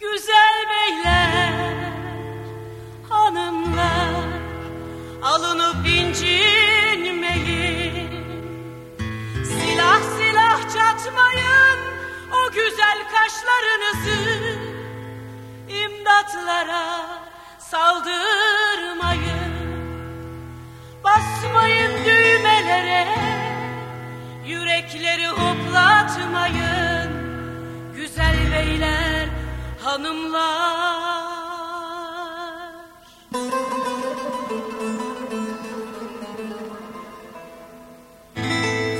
Güzel beyler, hanımlar alınıp incinmeyin. Silah silah çatmayın, o güzel kaşlarınızdı imdatlara saldırmayın. Basmayın düğmelere Yürekleri hoplatmayın güzel beyler, hanımlar.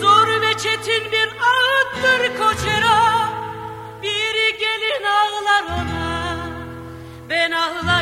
Zor ve çetin bir ağıttır koçera, bir gelin ağlar ona, ben ağlar.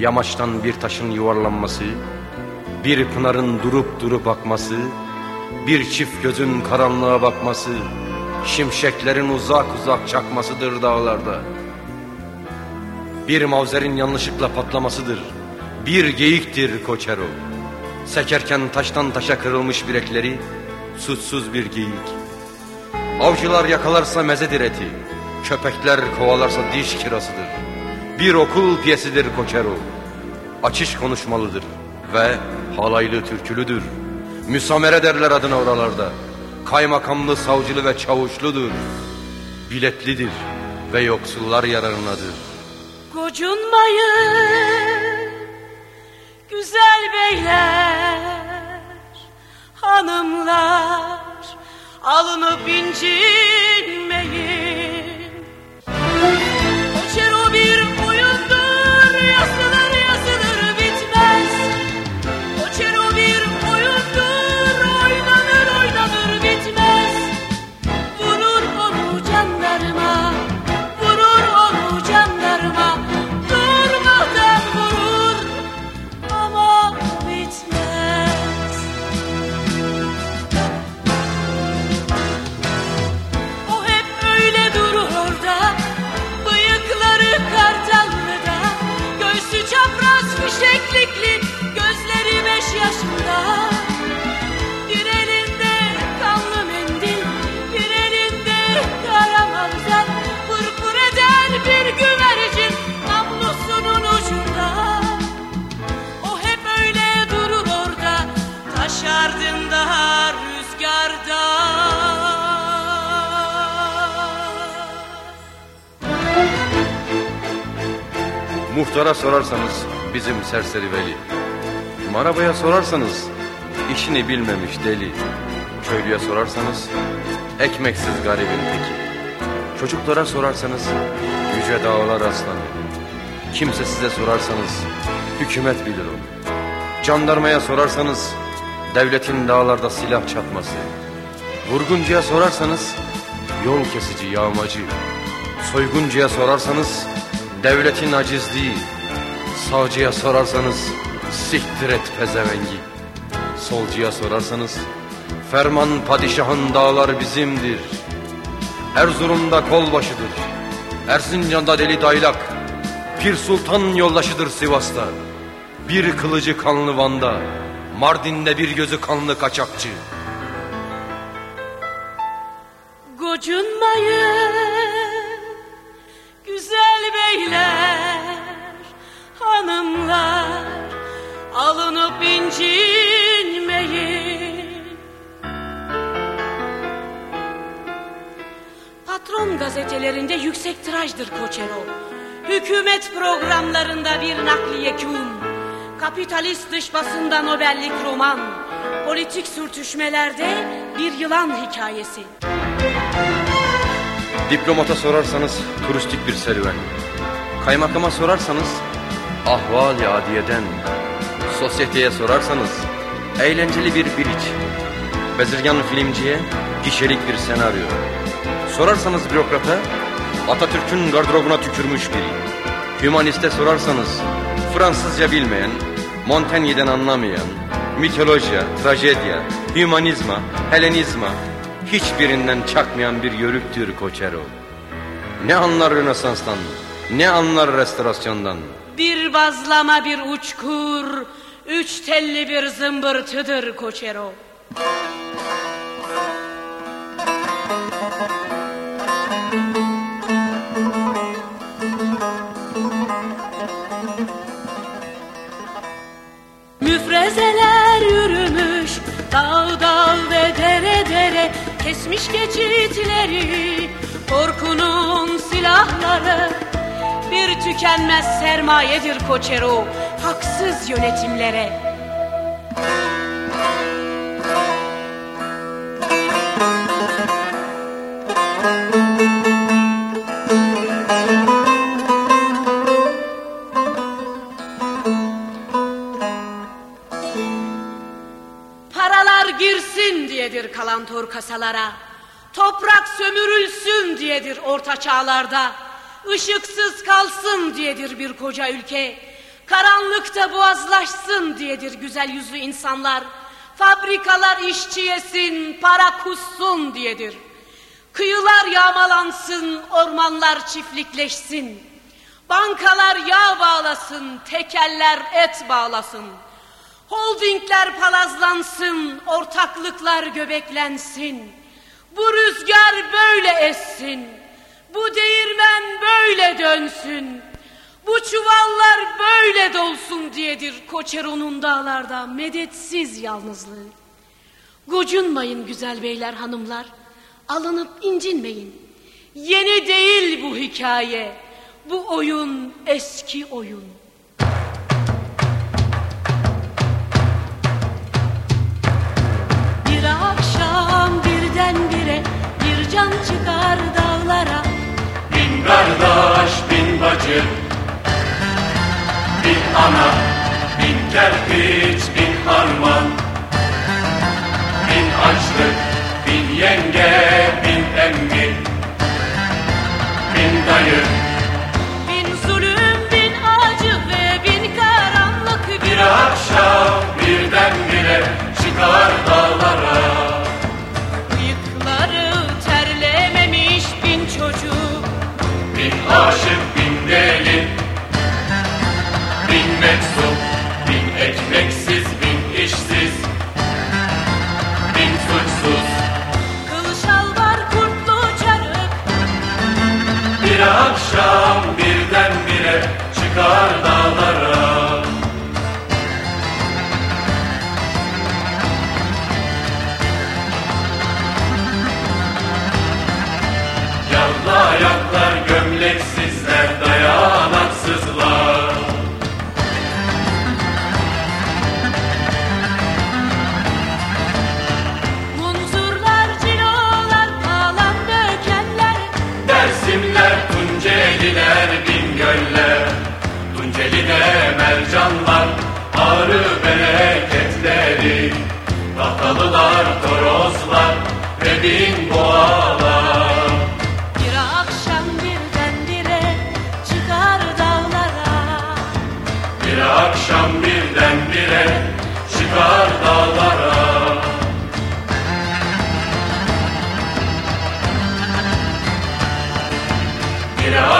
Yamaçtan bir taşın yuvarlanması, bir pınarın durup durup akması, bir çift gözün karanlığa bakması, şimşeklerin uzak uzak çakmasıdır dağlarda. Bir mavzerin yanlışlıkla patlamasıdır, bir geyiktir Koçero. Sekerken taştan taşa kırılmış bilekleri, suçsuz bir geyik. Avcılar yakalarsa mezedir eti. Köpekler kovalarsa diş kirasıdır. Bir okul piyesidir Koçero. Açış konuşmalıdır ve halaylı türkülüdür. Müsamere derler adına oralarda. Kaymakamlı, savcılı ve çavuşludur. Biletlidir ve yoksullar yararınadır. Gocunmayın güzel beyler, hanımlar alınıp incinmeyin. Taş ardında rüzgarda Muhtara sorarsanız bizim serseri veli. Marabaya sorarsanız işini bilmemiş deli. Köylüye sorarsanız ekmeksiz garibin teki. Çocuklara sorarsanız yüce dağlar aslanı. Kimse size sorarsanız hükümet bilir onu. Jandarmaya sorarsanız devletin dağlarda silah çatması. Vurguncuya sorarsanız yol kesici yağmacı. Soyguncuya sorarsanız devletin acizliği. Sağcıya sorarsanız siktir pezevengi. Solcuya sorarsanız ferman padişahın dağlar bizimdir. Erzurum'da kolbaşıdır. Erzincan'da deli daylak. Pir Sultan yoldaşıdır Sivas'ta. Bir kılıcı kanlı Van'da. Mardin'de bir gözü kanlı kaçakçı. Gocunmayın güzel beyler, hanımlar, alınıp incinmeyin. Patron gazetelerinde yüksek tirajdır Koçero. Hükümet programlarında bir nakliye küm. Kapitalist dış basında Nobellik roman. Politik sürtüşmelerde bir yılan hikayesi. Diplomata sorarsanız turistik bir serüven. Kaymakama sorarsanız ahval-i adiyeden. Sosyeteye sorarsanız eğlenceli bir biriç. Bezirgan filmciye gişelik bir senaryo. Sorarsanız bürokrata Atatürk'ün gardırobuna tükürmüş biri. Hümaniste sorarsanız Fransızca bilmeyen, Montaigne'den anlamayan, mitolojiya, trajedya, hümanizma, helenizma hiçbirinden çakmayan bir yörüktür Koçero. Ne anlar Rönesans'tan, ne anlar restorasyondan. Bir bazlama bir uçkur, üç telli bir zımbırtıdır Koçero. Müfrezeler silahları Bir tükenmez sermayedir Koçero haksız yönetimlere diyedir kalantor kasalara. Toprak sömürülsün diyedir orta çağlarda. Işıksız kalsın diyedir bir koca ülke. Karanlıkta boğazlaşsın diyedir güzel yüzlü insanlar. Fabrikalar işçi yesin, para kussun diyedir. Kıyılar yağmalansın, ormanlar çiftlikleşsin. Bankalar yağ bağlasın, tekeller et bağlasın. Holdingler palazlansın, ortaklıklar göbeklensin. Bu rüzgar böyle essin, bu değirmen böyle dönsün. Bu çuvallar böyle dolsun diyedir Koçero'nun dağlarda medetsiz yalnızlığı. Gocunmayın güzel beyler hanımlar, alınıp incinmeyin. Yeni değil bu hikaye, bu oyun eski oyun. Bir akşam birdenbire bir can çıkar dağlara Bin kardeş, bin bacı Bin ana, bin kerpiç, bin harman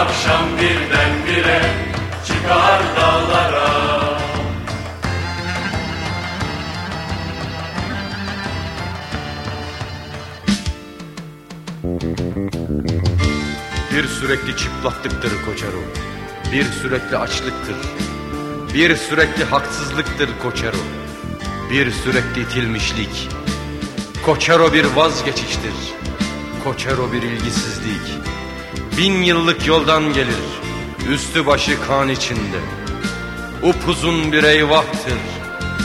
akşam birden bire çıkar dağlara Bir sürekli çıplaklıktır Koçero. Bir sürekli açlıktır. Bir sürekli haksızlıktır Koçero. Bir sürekli itilmişlik. Koçero bir vazgeçiştir. Koçero bir ilgisizlik. Bin yıllık yoldan gelir. Üstü başı kan içinde. Upuzun bir eyvahtır.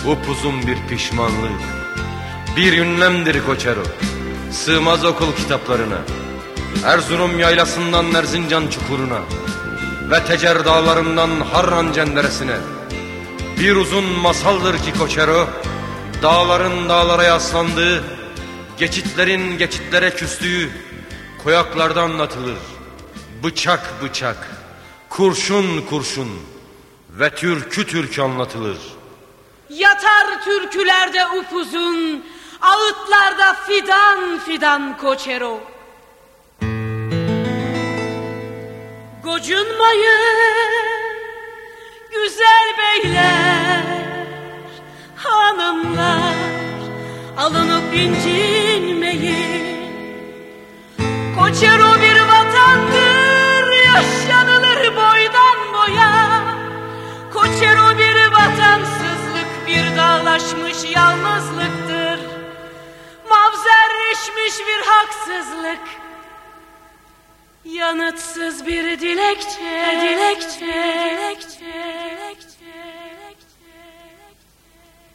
Upuzun bir pişmanlık. Bir ünlemdir Koçero. Sığmaz okul kitaplarına. Erzurum yaylasından Erzincan çukuruna ve Tecer dağlarından Harran cenderesine bir uzun masaldır ki Koçero dağların dağlara yaslandığı geçitlerin geçitlere küstüğü koyaklarda anlatılır bıçak bıçak kurşun kurşun ve türkü türkü anlatılır Yatar türkülerde upuzun, ağıtlarda fidan fidan koçero. Gocunmayın güzel beyler, hanımlar, alınıp incinmeyin. Koçero